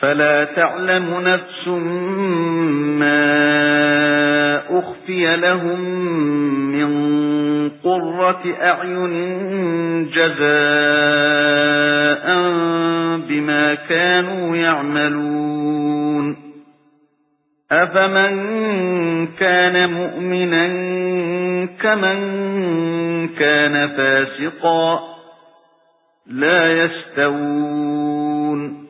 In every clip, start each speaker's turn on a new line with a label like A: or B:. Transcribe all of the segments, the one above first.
A: فَلَا تَعْلَمُ نَفْسٌ مَا أُخْفِيَ لَهُم مِّن قُرَّةِ أَعْيُنٍ جَزَاءً بِمَا كَانُوا يَعْمَلُونَ. أَفَمَن كَانَ مُؤْمِنًا كَمَن كَانَ فَاسِقًا لَّا يَسْتَوُونَ.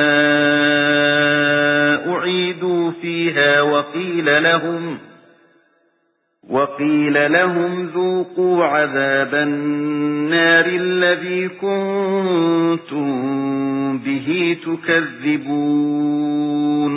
A: فِيهَا وَقِيلَ لَهُمْ وَقِيلَ لَهُمْ ذُوقُوا عَذَابَ النَّارِ الَّذِي كُنتُم بِهِ تُكَذِّبُونَ.